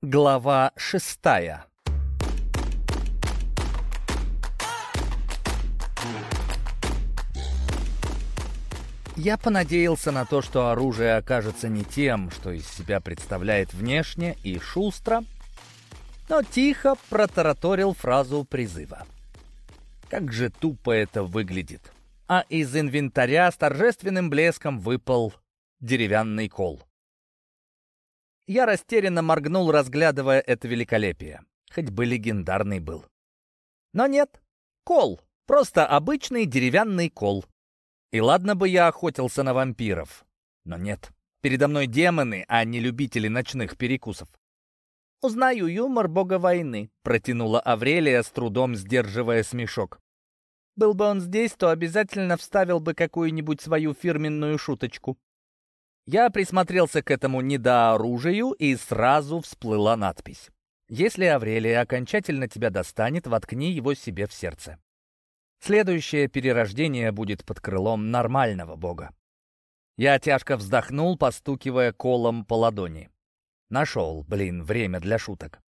Глава шестая Я понадеялся на то, что оружие окажется не тем, что из себя представляет внешне и шустро, но тихо протараторил фразу призыва. Как же тупо это выглядит. А из инвентаря с торжественным блеском выпал деревянный кол. Я растерянно моргнул, разглядывая это великолепие. Хоть бы легендарный был. Но нет. Кол. Просто обычный деревянный кол. И ладно бы я охотился на вампиров. Но нет. Передо мной демоны, а не любители ночных перекусов. «Узнаю юмор бога войны», — протянула Аврелия, с трудом сдерживая смешок. «Был бы он здесь, то обязательно вставил бы какую-нибудь свою фирменную шуточку». Я присмотрелся к этому недооружию, и сразу всплыла надпись. «Если Аврелия окончательно тебя достанет, воткни его себе в сердце». Следующее перерождение будет под крылом нормального бога. Я тяжко вздохнул, постукивая колом по ладони. Нашел, блин, время для шуток.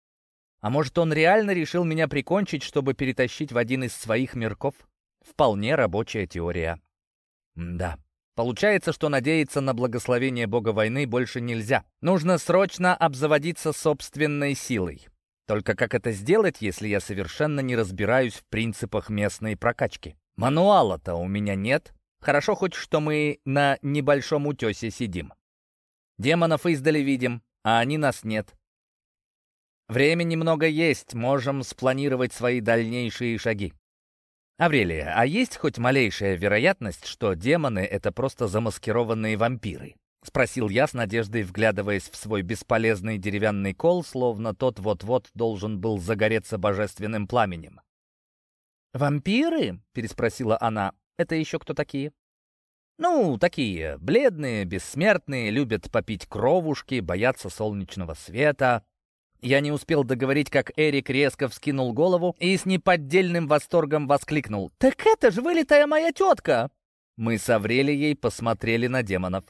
А может, он реально решил меня прикончить, чтобы перетащить в один из своих мирков? Вполне рабочая теория. М да. Получается, что надеяться на благословение бога войны больше нельзя. Нужно срочно обзаводиться собственной силой. Только как это сделать, если я совершенно не разбираюсь в принципах местной прокачки? Мануала-то у меня нет. Хорошо хоть, что мы на небольшом утесе сидим. Демонов издали видим, а они нас нет. Времени много есть, можем спланировать свои дальнейшие шаги. Аврелия, а есть хоть малейшая вероятность, что демоны — это просто замаскированные вампиры? Спросил я с надеждой, вглядываясь в свой бесполезный деревянный кол, словно тот вот-вот должен был загореться божественным пламенем. «Вампиры?» — переспросила она. «Это еще кто такие?» «Ну, такие, бледные, бессмертные, любят попить кровушки, боятся солнечного света, я не успел договорить, как Эрик резко вскинул голову и с неподдельным восторгом воскликнул. «Так это же вылитая моя тетка!» Мы с Аврелией посмотрели на демонов.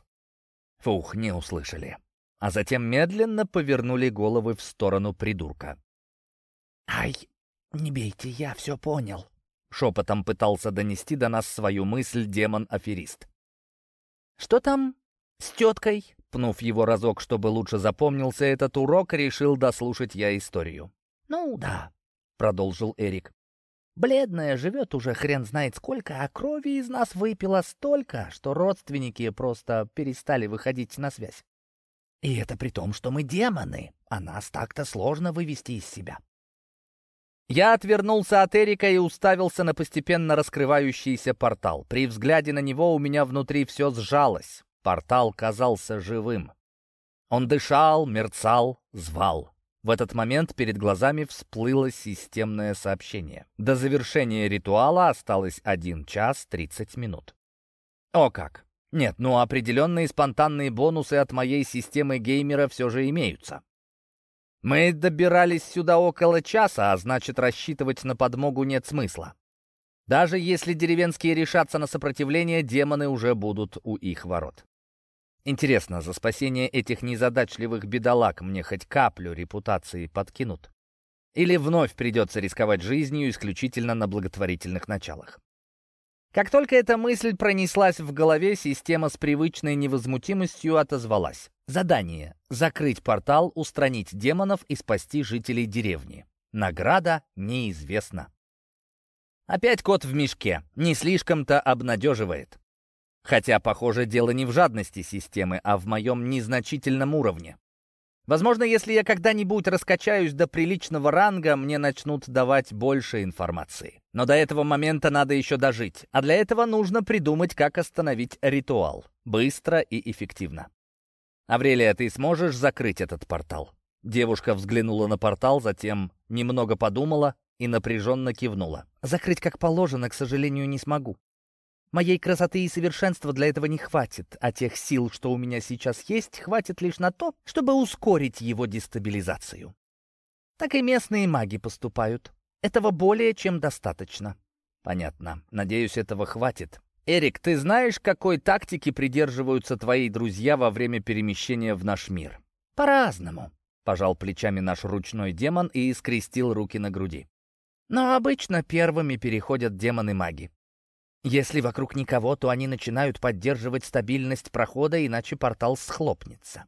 Фух, не услышали. А затем медленно повернули головы в сторону придурка. «Ай, не бейте, я все понял», — шепотом пытался донести до нас свою мысль демон-аферист. «Что там с теткой?» Пнув его разок, чтобы лучше запомнился этот урок, решил дослушать я историю. «Ну да», — продолжил Эрик. «Бледная живет уже хрен знает сколько, а крови из нас выпила столько, что родственники просто перестали выходить на связь. И это при том, что мы демоны, а нас так-то сложно вывести из себя». Я отвернулся от Эрика и уставился на постепенно раскрывающийся портал. При взгляде на него у меня внутри все сжалось. Портал казался живым. Он дышал, мерцал, звал. В этот момент перед глазами всплыло системное сообщение. До завершения ритуала осталось 1 час 30 минут. О как! Нет, ну определенные спонтанные бонусы от моей системы геймера все же имеются. Мы добирались сюда около часа, а значит рассчитывать на подмогу нет смысла. Даже если деревенские решатся на сопротивление, демоны уже будут у их ворот. Интересно, за спасение этих незадачливых бедолаг мне хоть каплю репутации подкинут? Или вновь придется рисковать жизнью исключительно на благотворительных началах? Как только эта мысль пронеслась в голове, система с привычной невозмутимостью отозвалась. Задание — закрыть портал, устранить демонов и спасти жителей деревни. Награда неизвестна. Опять кот в мешке. Не слишком-то обнадеживает. Хотя, похоже, дело не в жадности системы, а в моем незначительном уровне. Возможно, если я когда-нибудь раскачаюсь до приличного ранга, мне начнут давать больше информации. Но до этого момента надо еще дожить. А для этого нужно придумать, как остановить ритуал. Быстро и эффективно. «Аврелия, ты сможешь закрыть этот портал?» Девушка взглянула на портал, затем немного подумала и напряженно кивнула. «Закрыть как положено, к сожалению, не смогу. Моей красоты и совершенства для этого не хватит, а тех сил, что у меня сейчас есть, хватит лишь на то, чтобы ускорить его дестабилизацию. Так и местные маги поступают. Этого более чем достаточно. Понятно. Надеюсь, этого хватит. Эрик, ты знаешь, какой тактики придерживаются твои друзья во время перемещения в наш мир? По-разному. — пожал плечами наш ручной демон и скрестил руки на груди. «Но обычно первыми переходят демоны-маги. Если вокруг никого, то они начинают поддерживать стабильность прохода, иначе портал схлопнется.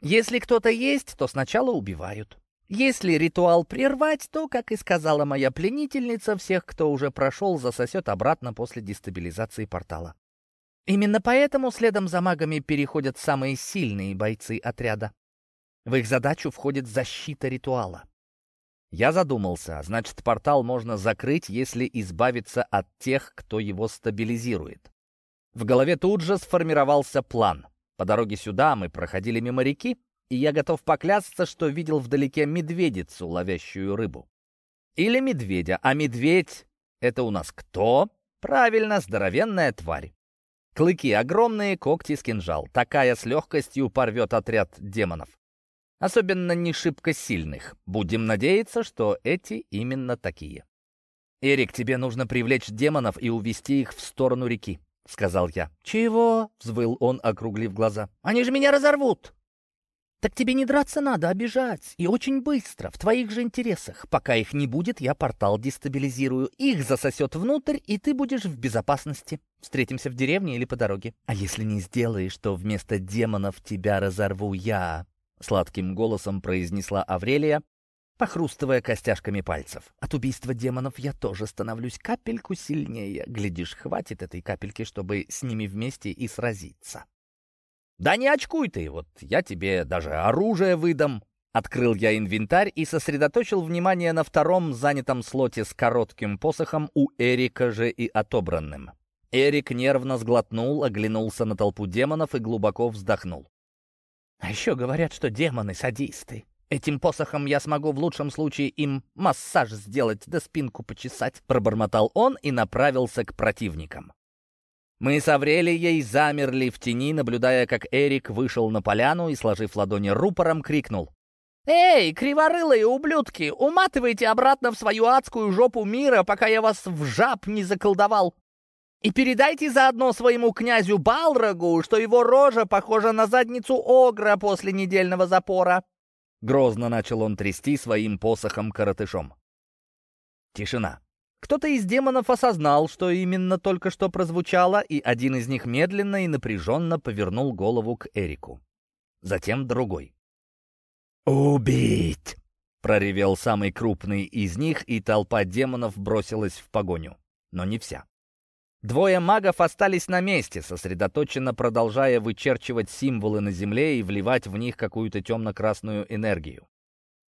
Если кто-то есть, то сначала убивают. Если ритуал прервать, то, как и сказала моя пленительница, всех, кто уже прошел, засосет обратно после дестабилизации портала. Именно поэтому следом за магами переходят самые сильные бойцы отряда. В их задачу входит защита ритуала. Я задумался, значит, портал можно закрыть, если избавиться от тех, кто его стабилизирует. В голове тут же сформировался план. По дороге сюда мы проходили мимо реки, и я готов поклясться, что видел вдалеке медведицу, ловящую рыбу. Или медведя, а медведь — это у нас кто? Правильно, здоровенная тварь. Клыки огромные, когти с кинжал. Такая с легкостью порвет отряд демонов. Особенно не шибко сильных. Будем надеяться, что эти именно такие. «Эрик, тебе нужно привлечь демонов и увести их в сторону реки», — сказал я. «Чего?» — взвыл он, округлив глаза. «Они же меня разорвут!» «Так тебе не драться надо, а бежать. И очень быстро, в твоих же интересах. Пока их не будет, я портал дестабилизирую. Их засосет внутрь, и ты будешь в безопасности. Встретимся в деревне или по дороге. А если не сделаешь, то вместо демонов тебя разорву я», — сладким голосом произнесла Аврелия, похрустывая костяшками пальцев. «От убийства демонов я тоже становлюсь капельку сильнее. Глядишь, хватит этой капельки, чтобы с ними вместе и сразиться». «Да не очкуй ты, вот я тебе даже оружие выдам». Открыл я инвентарь и сосредоточил внимание на втором занятом слоте с коротким посохом у Эрика же и отобранным. Эрик нервно сглотнул, оглянулся на толпу демонов и глубоко вздохнул. «А еще говорят, что демоны садисты. Этим посохом я смогу в лучшем случае им массаж сделать да спинку почесать», пробормотал он и направился к противникам. Мы с Аврелией замерли в тени, наблюдая, как Эрик вышел на поляну и, сложив ладони рупором, крикнул. «Эй, криворылые ублюдки, уматывайте обратно в свою адскую жопу мира, пока я вас в жаб не заколдовал. И передайте заодно своему князю Балрогу, что его рожа похожа на задницу Огра после недельного запора». Грозно начал он трясти своим посохом-коротышом. Тишина. Кто-то из демонов осознал, что именно только что прозвучало, и один из них медленно и напряженно повернул голову к Эрику. Затем другой. «Убить!» — проревел самый крупный из них, и толпа демонов бросилась в погоню. Но не вся. Двое магов остались на месте, сосредоточенно продолжая вычерчивать символы на земле и вливать в них какую-то темно-красную энергию.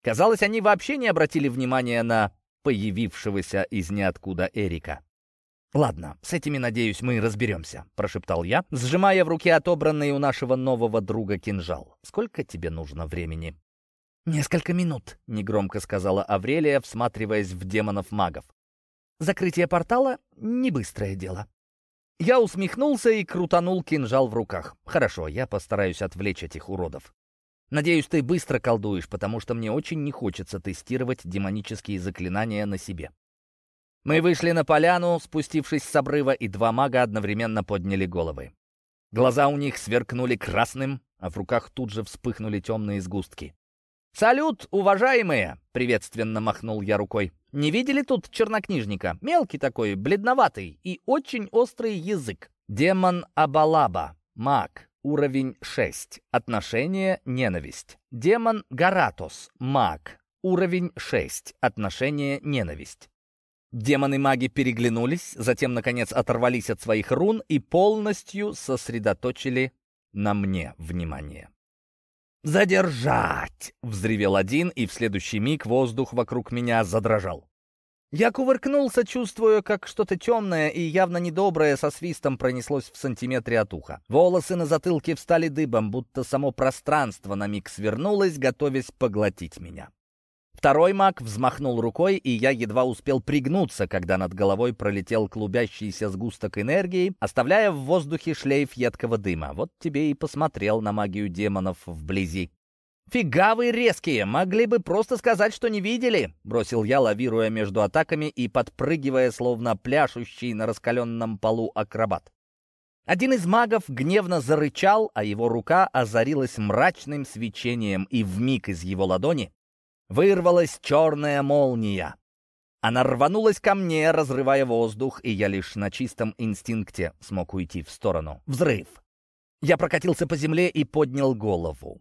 Казалось, они вообще не обратили внимания на появившегося из ниоткуда Эрика. «Ладно, с этими, надеюсь, мы разберемся», — прошептал я, сжимая в руке отобранный у нашего нового друга кинжал. «Сколько тебе нужно времени?» «Несколько минут», — негромко сказала Аврелия, всматриваясь в демонов-магов. «Закрытие портала — не быстрое дело». Я усмехнулся и крутанул кинжал в руках. «Хорошо, я постараюсь отвлечь этих уродов. Надеюсь, ты быстро колдуешь, потому что мне очень не хочется тестировать демонические заклинания на себе. Мы вышли на поляну, спустившись с обрыва, и два мага одновременно подняли головы. Глаза у них сверкнули красным, а в руках тут же вспыхнули темные сгустки. «Салют, уважаемые!» — приветственно махнул я рукой. «Не видели тут чернокнижника? Мелкий такой, бледноватый и очень острый язык. Демон Абалаба, маг, Уровень 6. Отношение, ненависть. Демон Гаратос, маг. Уровень 6. Отношение, ненависть. Демоны-маги переглянулись, затем, наконец, оторвались от своих рун и полностью сосредоточили на мне внимание. «Задержать!» — взревел один, и в следующий миг воздух вокруг меня задрожал. Я кувыркнулся, чувствуя, как что-то темное и явно недоброе со свистом пронеслось в сантиметре от уха. Волосы на затылке встали дыбом, будто само пространство на миг свернулось, готовясь поглотить меня. Второй маг взмахнул рукой, и я едва успел пригнуться, когда над головой пролетел клубящийся сгусток энергии, оставляя в воздухе шлейф едкого дыма. Вот тебе и посмотрел на магию демонов вблизи. «Фига вы резкие! Могли бы просто сказать, что не видели!» Бросил я, лавируя между атаками и подпрыгивая, словно пляшущий на раскаленном полу акробат. Один из магов гневно зарычал, а его рука озарилась мрачным свечением, и вмиг из его ладони вырвалась черная молния. Она рванулась ко мне, разрывая воздух, и я лишь на чистом инстинкте смог уйти в сторону. Взрыв! Я прокатился по земле и поднял голову.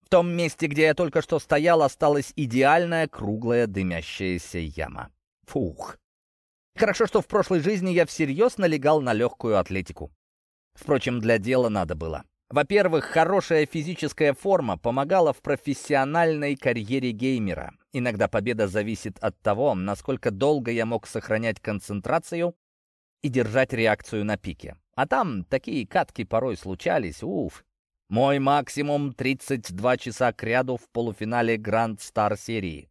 В том месте, где я только что стоял, осталась идеальная круглая дымящаяся яма. Фух! Хорошо, что в прошлой жизни я всерьез налегал на легкую атлетику. Впрочем, для дела надо было. Во-первых, хорошая физическая форма помогала в профессиональной карьере геймера. Иногда победа зависит от того, насколько долго я мог сохранять концентрацию и держать реакцию на пике. А там такие катки порой случались, уф. Мой максимум 32 часа кряду в полуфинале Гранд Стар серии.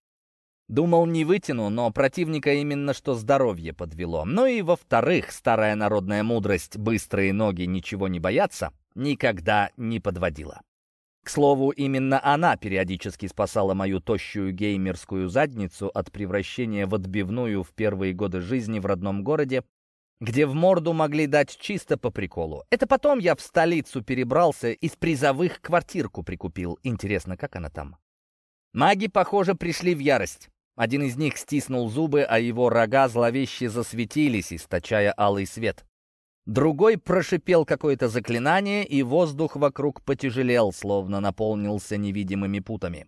Думал, не вытяну, но противника именно что здоровье подвело. Ну и во-вторых, старая народная мудрость «быстрые ноги ничего не боятся» никогда не подводила. К слову, именно она периодически спасала мою тощую геймерскую задницу от превращения в отбивную в первые годы жизни в родном городе, где в морду могли дать чисто по приколу. Это потом я в столицу перебрался, из призовых квартирку прикупил. Интересно, как она там? Маги, похоже, пришли в ярость. Один из них стиснул зубы, а его рога зловеще засветились, источая алый свет. Другой прошипел какое-то заклинание, и воздух вокруг потяжелел, словно наполнился невидимыми путами.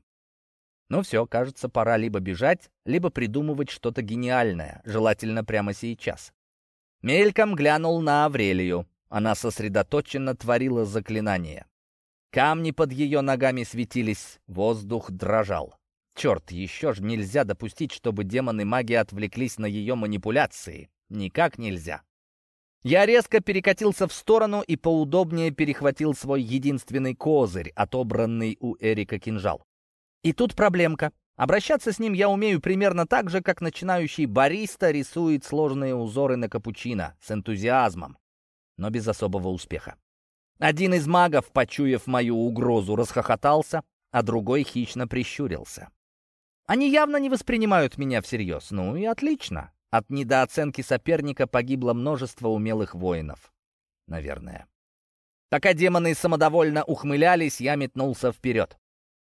Ну все, кажется, пора либо бежать, либо придумывать что-то гениальное, желательно прямо сейчас. Мельком глянул на Аврелию. Она сосредоточенно творила заклинание. Камни под ее ногами светились, воздух дрожал. Черт, еще же нельзя допустить, чтобы демоны маги отвлеклись на ее манипуляции. Никак нельзя. Я резко перекатился в сторону и поудобнее перехватил свой единственный козырь, отобранный у Эрика кинжал. И тут проблемка. Обращаться с ним я умею примерно так же, как начинающий бариста рисует сложные узоры на капучино, с энтузиазмом, но без особого успеха. Один из магов, почуяв мою угрозу, расхохотался, а другой хищно прищурился. Они явно не воспринимают меня всерьез. Ну и отлично. От недооценки соперника погибло множество умелых воинов. Наверное. Пока демоны самодовольно ухмылялись, я метнулся вперед.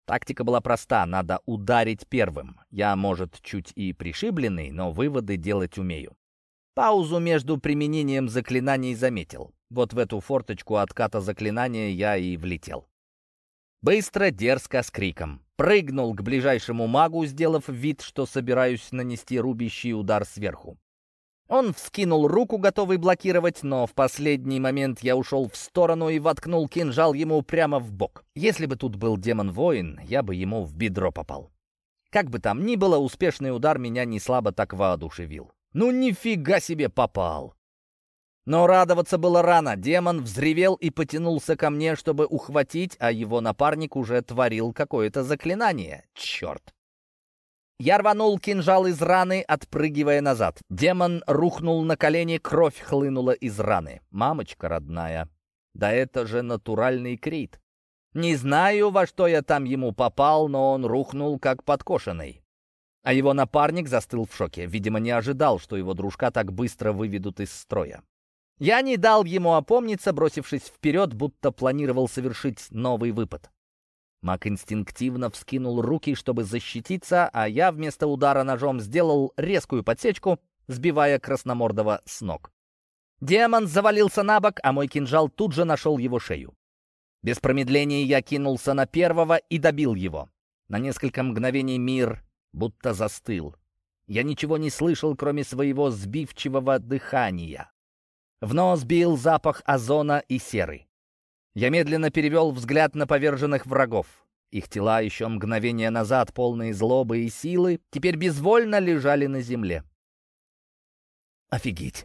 Тактика была проста, надо ударить первым. Я, может, чуть и пришибленный, но выводы делать умею. Паузу между применением заклинаний заметил. Вот в эту форточку отката заклинания я и влетел. Быстро, дерзко, с криком. Прыгнул к ближайшему магу, сделав вид, что собираюсь нанести рубящий удар сверху. Он вскинул руку, готовый блокировать, но в последний момент я ушел в сторону и воткнул кинжал ему прямо в бок. Если бы тут был демон-воин, я бы ему в бедро попал. Как бы там ни было, успешный удар меня не слабо так воодушевил. Ну нифига себе попал! Но радоваться было рано. Демон взревел и потянулся ко мне, чтобы ухватить, а его напарник уже творил какое-то заклинание. Черт! Я рванул кинжал из раны, отпрыгивая назад. Демон рухнул на колени, кровь хлынула из раны. Мамочка родная, да это же натуральный крит. Не знаю, во что я там ему попал, но он рухнул как подкошенный. А его напарник застыл в шоке. Видимо, не ожидал, что его дружка так быстро выведут из строя. Я не дал ему опомниться, бросившись вперед, будто планировал совершить новый выпад. Мак инстинктивно вскинул руки, чтобы защититься, а я вместо удара ножом сделал резкую подсечку, сбивая красномордого с ног. Демон завалился на бок, а мой кинжал тут же нашел его шею. Без промедления я кинулся на первого и добил его. На несколько мгновений мир будто застыл. Я ничего не слышал, кроме своего сбивчивого дыхания. В нос бил запах озона и серы. Я медленно перевел взгляд на поверженных врагов. Их тела еще мгновение назад, полные злобы и силы, теперь безвольно лежали на земле. Офигеть!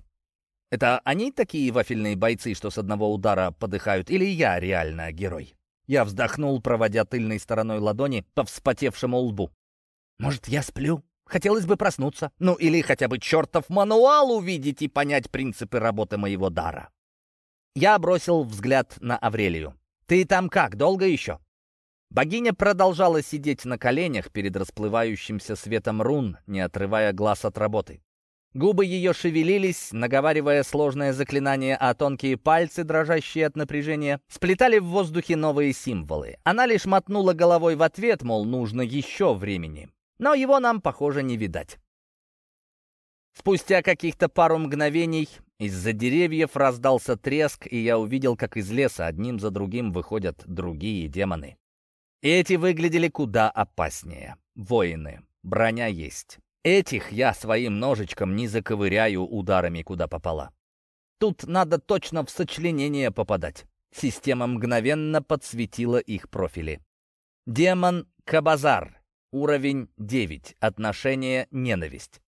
Это они такие вафельные бойцы, что с одного удара подыхают, или я реально герой? Я вздохнул, проводя тыльной стороной ладони по вспотевшему лбу. Может, я сплю? Хотелось бы проснуться. Ну или хотя бы чертов мануал увидеть и понять принципы работы моего дара. Я бросил взгляд на Аврелию. «Ты там как, долго еще?» Богиня продолжала сидеть на коленях перед расплывающимся светом рун, не отрывая глаз от работы. Губы ее шевелились, наговаривая сложное заклинание, а тонкие пальцы, дрожащие от напряжения, сплетали в воздухе новые символы. Она лишь мотнула головой в ответ, мол, нужно еще времени. Но его нам, похоже, не видать. Спустя каких-то пару мгновений из-за деревьев раздался треск, и я увидел, как из леса одним за другим выходят другие демоны. Эти выглядели куда опаснее. Воины. Броня есть. Этих я своим ножичком не заковыряю ударами, куда попало. Тут надо точно в сочленение попадать. Система мгновенно подсветила их профили. Демон Кабазар. Уровень 9. Отношение ненависть.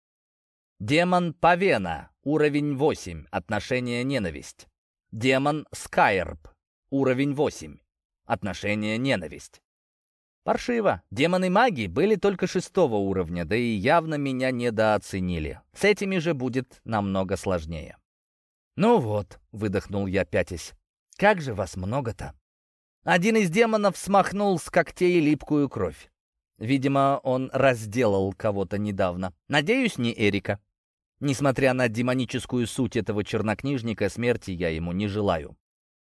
Демон Павена. Уровень 8. Отношение ненависть. Демон Скайрб. Уровень 8. Отношение ненависть. Паршиво. Демоны маги были только шестого уровня, да и явно меня недооценили. С этими же будет намного сложнее. «Ну вот», — выдохнул я, пятясь, — «как же вас много-то?» Один из демонов смахнул с когтей липкую кровь. Видимо, он разделал кого-то недавно. Надеюсь, не Эрика. Несмотря на демоническую суть этого чернокнижника, смерти я ему не желаю.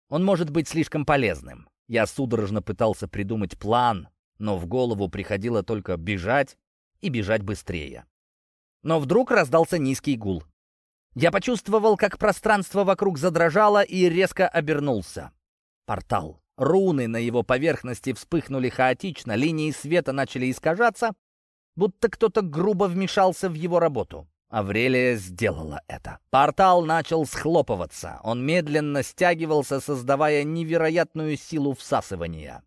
Он может быть слишком полезным. Я судорожно пытался придумать план, но в голову приходило только бежать и бежать быстрее. Но вдруг раздался низкий гул. Я почувствовал, как пространство вокруг задрожало и резко обернулся. Портал. Руны на его поверхности вспыхнули хаотично, линии света начали искажаться, будто кто-то грубо вмешался в его работу. Аврелия сделала это. Портал начал схлопываться. Он медленно стягивался, создавая невероятную силу всасывания.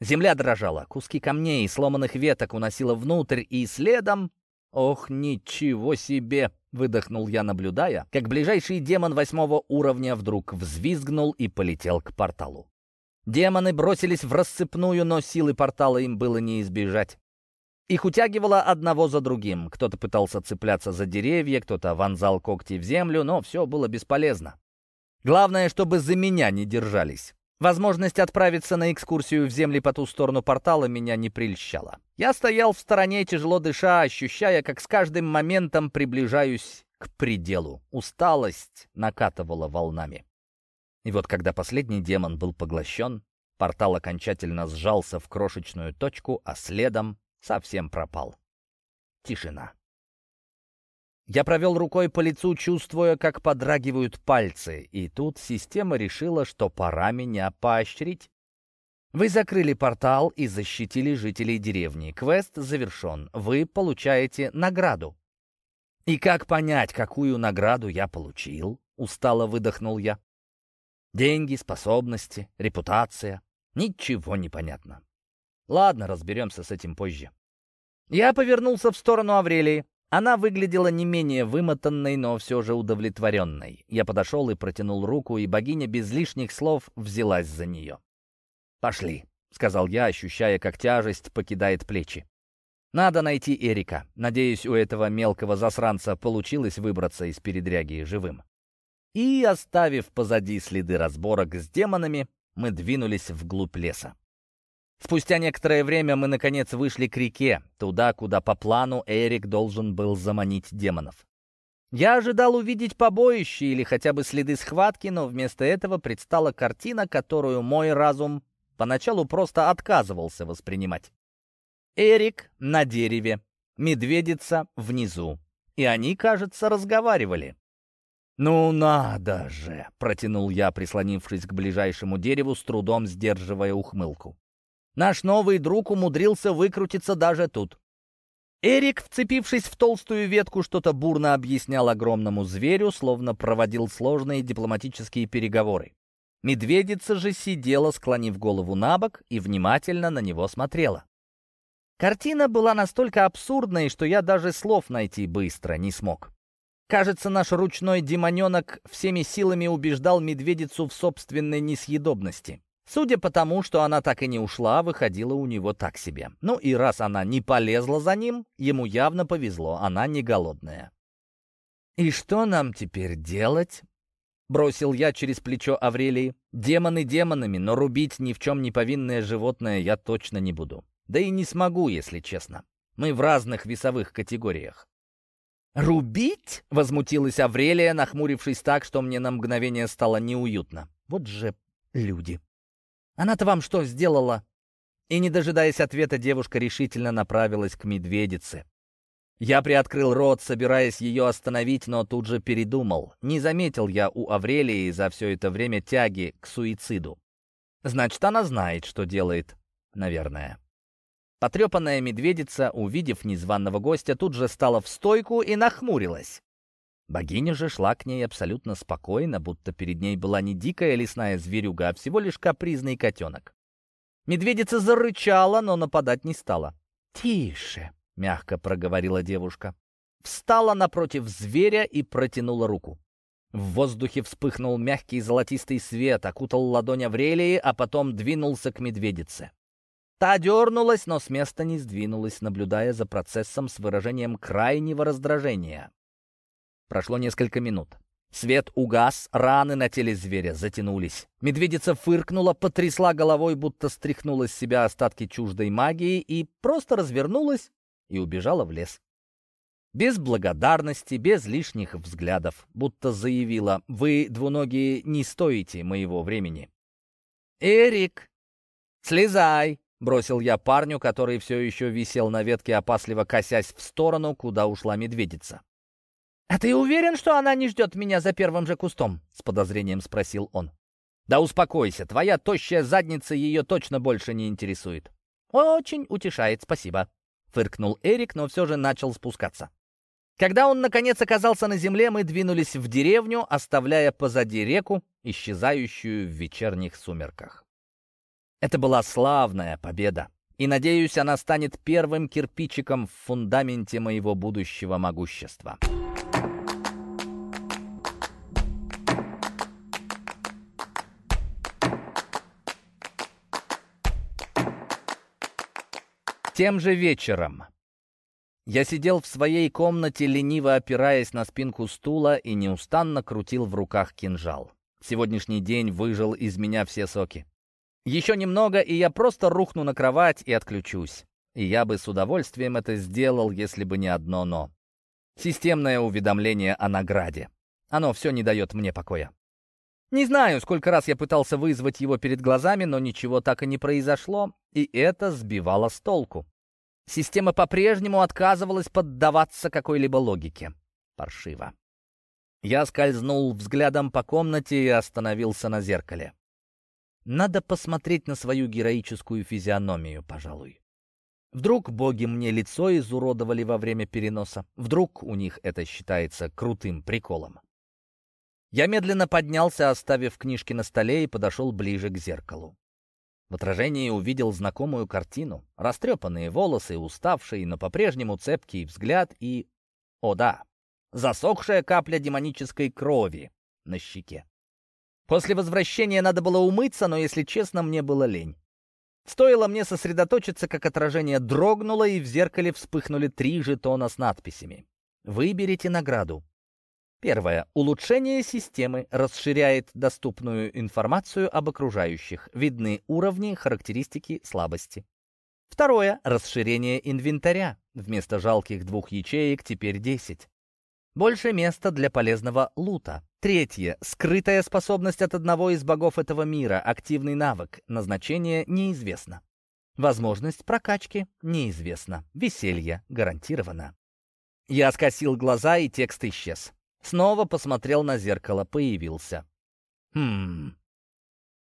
Земля дрожала, куски камней и сломанных веток уносило внутрь, и следом... «Ох, ничего себе!» — выдохнул я, наблюдая, как ближайший демон восьмого уровня вдруг взвизгнул и полетел к порталу. Демоны бросились в рассыпную, но силы портала им было не избежать. Их утягивало одного за другим. Кто-то пытался цепляться за деревья, кто-то вонзал когти в землю, но все было бесполезно. Главное, чтобы за меня не держались. Возможность отправиться на экскурсию в земли по ту сторону портала меня не прельщала. Я стоял в стороне, тяжело дыша, ощущая, как с каждым моментом приближаюсь к пределу. Усталость накатывала волнами. И вот когда последний демон был поглощен, портал окончательно сжался в крошечную точку, а следом совсем пропал. Тишина. Я провел рукой по лицу, чувствуя, как подрагивают пальцы, и тут система решила, что пора меня поощрить. Вы закрыли портал и защитили жителей деревни. Квест завершен. Вы получаете награду. И как понять, какую награду я получил? Устало выдохнул я. Деньги, способности, репутация. Ничего не понятно. Ладно, разберемся с этим позже. Я повернулся в сторону Аврелии. Она выглядела не менее вымотанной, но все же удовлетворенной. Я подошел и протянул руку, и богиня без лишних слов взялась за нее. «Пошли», — сказал я, ощущая, как тяжесть покидает плечи. «Надо найти Эрика. Надеюсь, у этого мелкого засранца получилось выбраться из передряги живым». И, оставив позади следы разборок с демонами, мы двинулись вглубь леса. Спустя некоторое время мы, наконец, вышли к реке, туда, куда по плану Эрик должен был заманить демонов. Я ожидал увидеть побоище или хотя бы следы схватки, но вместо этого предстала картина, которую мой разум поначалу просто отказывался воспринимать. Эрик на дереве, медведица внизу, и они, кажется, разговаривали. «Ну надо же!» — протянул я, прислонившись к ближайшему дереву, с трудом сдерживая ухмылку. Наш новый друг умудрился выкрутиться даже тут. Эрик, вцепившись в толстую ветку, что-то бурно объяснял огромному зверю, словно проводил сложные дипломатические переговоры. Медведица же сидела, склонив голову на бок, и внимательно на него смотрела. Картина была настолько абсурдной, что я даже слов найти быстро не смог. Кажется, наш ручной демоненок всеми силами убеждал медведицу в собственной несъедобности. Судя по тому, что она так и не ушла, выходила у него так себе. Ну и раз она не полезла за ним, ему явно повезло, она не голодная. «И что нам теперь делать?» Бросил я через плечо Аврелии. «Демоны демонами, но рубить ни в чем не повинное животное я точно не буду. Да и не смогу, если честно. Мы в разных весовых категориях». «Рубить?» — возмутилась Аврелия, нахмурившись так, что мне на мгновение стало неуютно. «Вот же люди! Она-то вам что сделала?» И, не дожидаясь ответа, девушка решительно направилась к медведице. Я приоткрыл рот, собираясь ее остановить, но тут же передумал. Не заметил я у Аврелии за все это время тяги к суициду. Значит, она знает, что делает, наверное. Потрепанная медведица, увидев незваного гостя, тут же стала в стойку и нахмурилась. Богиня же шла к ней абсолютно спокойно, будто перед ней была не дикая лесная зверюга, а всего лишь капризный котенок. Медведица зарычала, но нападать не стала. «Тише!» — мягко проговорила девушка. Встала напротив зверя и протянула руку. В воздухе вспыхнул мягкий золотистый свет, окутал ладонь Аврелии, а потом двинулся к медведице. Та дернулась, но с места не сдвинулась, наблюдая за процессом с выражением крайнего раздражения. Прошло несколько минут. Свет угас, раны на теле зверя затянулись. Медведица фыркнула, потрясла головой, будто стряхнула с себя остатки чуждой магии и просто развернулась и убежала в лес. Без благодарности, без лишних взглядов, будто заявила «Вы, двуногие, не стоите моего времени». «Эрик, слезай!» — бросил я парню, который все еще висел на ветке, опасливо косясь в сторону, куда ушла медведица. «А ты уверен, что она не ждет меня за первым же кустом?» — с подозрением спросил он. «Да успокойся, твоя тощая задница ее точно больше не интересует». «Очень утешает, спасибо», — фыркнул Эрик, но все же начал спускаться. Когда он, наконец, оказался на земле, мы двинулись в деревню, оставляя позади реку, исчезающую в вечерних сумерках. Это была славная победа, и, надеюсь, она станет первым кирпичиком в фундаменте моего будущего могущества. Тем же вечером я сидел в своей комнате, лениво опираясь на спинку стула и неустанно крутил в руках кинжал. Сегодняшний день выжил из меня все соки. Еще немного, и я просто рухну на кровать и отключусь. И я бы с удовольствием это сделал, если бы не одно «но». Системное уведомление о награде. Оно все не дает мне покоя. Не знаю, сколько раз я пытался вызвать его перед глазами, но ничего так и не произошло, и это сбивало с толку. Система по-прежнему отказывалась поддаваться какой-либо логике. Паршиво. Я скользнул взглядом по комнате и остановился на зеркале. Надо посмотреть на свою героическую физиономию, пожалуй. Вдруг боги мне лицо изуродовали во время переноса. Вдруг у них это считается крутым приколом. Я медленно поднялся, оставив книжки на столе, и подошел ближе к зеркалу. В отражении увидел знакомую картину. Растрепанные волосы, уставший, но по-прежнему цепкий взгляд и... О да, засохшая капля демонической крови на щеке. После возвращения надо было умыться, но, если честно, мне было лень. Стоило мне сосредоточиться, как отражение дрогнуло, и в зеркале вспыхнули три жетона с надписями. Выберите награду. Первое. Улучшение системы расширяет доступную информацию об окружающих. Видны уровни, характеристики, слабости. Второе. Расширение инвентаря. Вместо жалких двух ячеек теперь 10. Больше места для полезного лута. Третье. Скрытая способность от одного из богов этого мира. Активный навык. Назначение неизвестно. Возможность прокачки неизвестна. Веселье гарантировано. Я скосил глаза, и текст исчез. Снова посмотрел на зеркало, появился. Хм.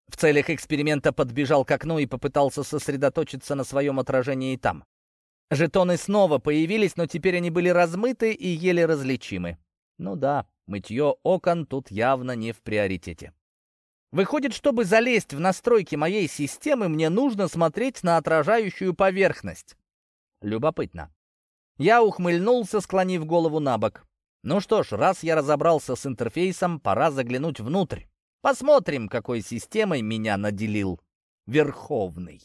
В целях эксперимента подбежал к окну и попытался сосредоточиться на своем отражении там. Жетоны снова появились, но теперь они были размыты и еле различимы. Ну да, мытье окон тут явно не в приоритете. Выходит, чтобы залезть в настройки моей системы, мне нужно смотреть на отражающую поверхность. Любопытно. Я ухмыльнулся, склонив голову на бок. Ну что ж, раз я разобрался с интерфейсом, пора заглянуть внутрь. Посмотрим, какой системой меня наделил Верховный.